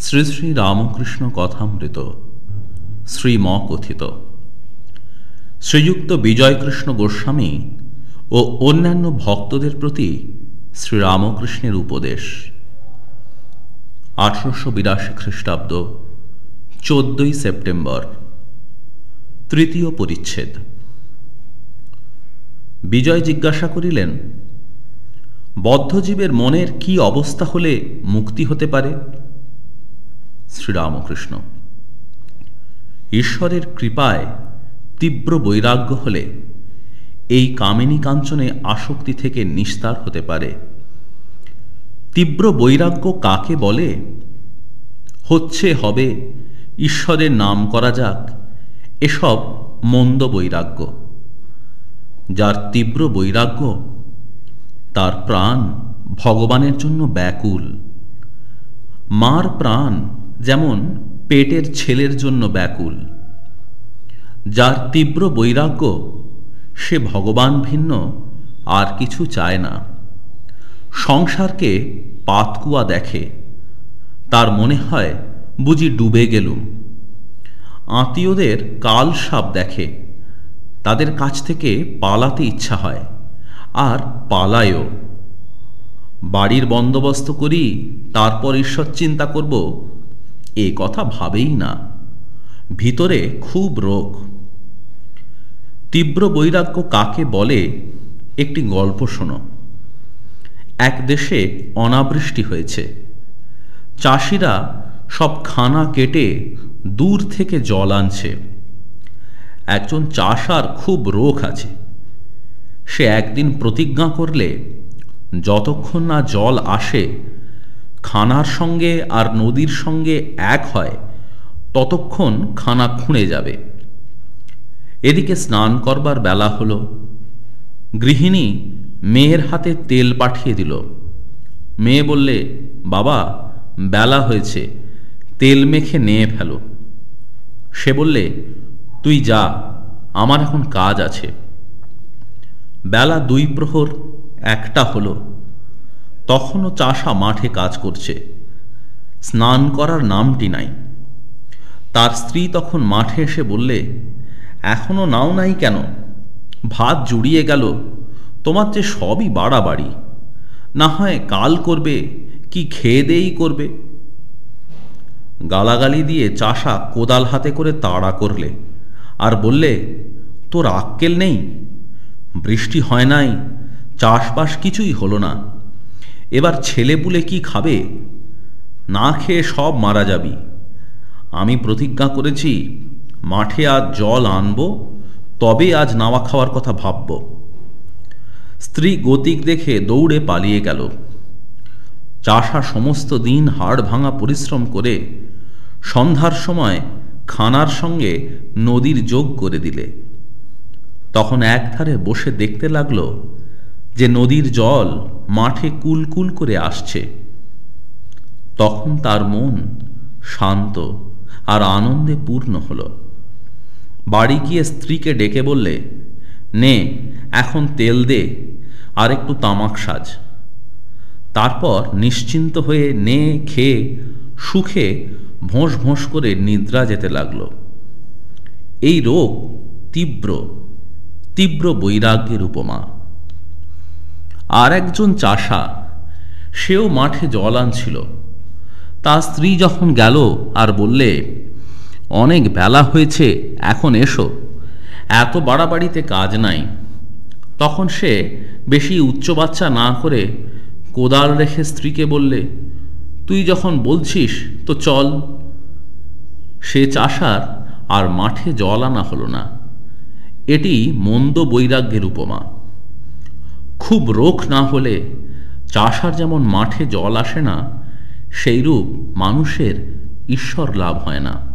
শ্রী শ্রী রামকৃষ্ণ কথামৃত, শ্রীম কথিত। শ্রীযুক্ত বিজয়কৃষ্ণ গোস্বামী ও অন্যান্য ভক্তদের প্রতি শ্রীরামকৃষ্ণের উপদেশ। আঠারোশো বিরাশি খ্রিস্টাব্দ, চোদ্দই সেপ্টেম্বর, তৃতীয় পরিচ্ছেদ। বিজয় জিজ্ঞাসা করিলেন, বদ্ধজীবের মনের কি অবস্থা হলে মুক্তি হতে পারে? শ্রীরামকৃষ্ণ। ঈশ্বরের কৃপায় তীব্র বৈরাগ্য হলে এই কামিনী কাঞ্চনে আসক্তি থেকে নিস্তার হতে পারে। তীব্র বৈরাগ্য কাকে বলে? হচ্ছে, হবে, ঈশ্বরের নাম করা যাক এসব মন্দ বৈরাগ্য। যার তীব্র বৈরাগ্য তার প্রাণ ভগবানের জন্য ব্যাকুল। মার প্রাণ যেমন পেটের ছেলের জন্য ব্যাকুল, যার তীব্র বৈরাগ্য, সে ভগবান ভিন্ন, আর কিছু চায় না। সংসারকে পাতকুয়া দেখে, তার মনে হয় বুঝি ডুবে গেলুম। আত্মীয়দের কাল সাপ দেখে, তাদের কাছ থেকে পালাতে ইচ্ছা হয়, আর পালায়ও। বাড়ির বন্দোবস্ত করি, তারপর ঈশ্বর চিন্তা করব এ কথা ভাবেই না। ভিতরে খুব রোগ। তীব্র বৈরাগ্য কাকে বলে, একটি গল্প শোনো। এক দেশে অনাবৃষ্টি হয়েছে। চাষিরা সব খানা কেটে দূর থেকে জল আনছে। একজন চাষার খুব রোগ আছে। সে একদিন প্রতিজ্ঞা করলে, যতক্ষণ না জল আসে খানার সঙ্গে আর নদীর সঙ্গে এক হয়, ততক্ষণ খানা খুঁড়ে যাবে। এদিকে স্নান করবার বেলা হল। গৃহিণী মেয়ের হাতে তেল পাঠিয়ে দিল। মেয়ে বললে, বাবা, বেলা হয়েছে, তেল মেখে নিয়ে ফেলো। সে বললে, তুই যা, আমার এখন কাজ আছে। বেলা দুই প্রহর, একটা হলো। তখনও চাষা মাঠে কাজ করছে। স্নান করার নামটি নাই। তার স্ত্রী তখন মাঠে এসে বললে, এখনও নাও নাই কেন? ভাত জুড়িয়ে গেল। তোমার যে সবই বাড়াবাড়ি। না হয় কাল করবে, কি খেয়ে দেই করবে? গালাগালি দিয়ে চাষা কোদাল হাতে করে তাড়া করলে আর বললে, তোর আক্কেল নেই? বৃষ্টি হয় নাই, চাষবাস কিছুই হলো না। এবার ছেলে পুলে কি খাবে? না খেয়ে সব মারা যাবি। আমি প্রতিজ্ঞা করেছি, মাঠে আজ জল আনব, তবে আজ নাওয়া খাওয়ার কথা ভাবব। স্ত্রী গতিক দেখে দৌড়ে পালিয়ে গেল। চাষা সমস্ত দিন হাড় ভাঙা পরিশ্রম করে সন্ধ্যার সময় খানার সঙ্গে নদীর যোগ করে দিলে। তখন একধারে বসে দেখতে লাগল যে নদীর জল মাঠে কুলকুল করে আসছে, তখন তার মন শান্ত আর আনন্দে পূর্ণ হল। বাড়ি গিয়ে স্ত্রীকে ডেকে বললে, নে, এখন তেল দে, আর একটু তামাক সাজ। তারপর নিশ্চিন্ত হয়ে নে, খেয়ে, সুখে ভোঁস ভোঁস করে নিদ্রা যেতে লাগল। এই রোগ তীব্র তীব্র বৈরাগ্যের উপমা। আর একজন চাষা, সেও মাঠে জল আনছিল। তার স্ত্রী যখন গেল আর বললে, অনেক বেলা হয়েছে, এখন এসো। এত বাড়াবাড়িতে কাজ নাই। তখন সে বেশি উচ্চ বাচ্চা না করে কোদাল রেখে স্ত্রীকে বললে, তুই যখন বলছিস, তো চল। সে চাষার আর মাঠে জল আনা হলো না। এটি মন্দ বৈরাগ্যের উপমা। খুব রোখ না হলে চাষার যেমন মাঠে জল আসে না, সেইরূপ মানুষের ঈশ্বর লাভ হয় না।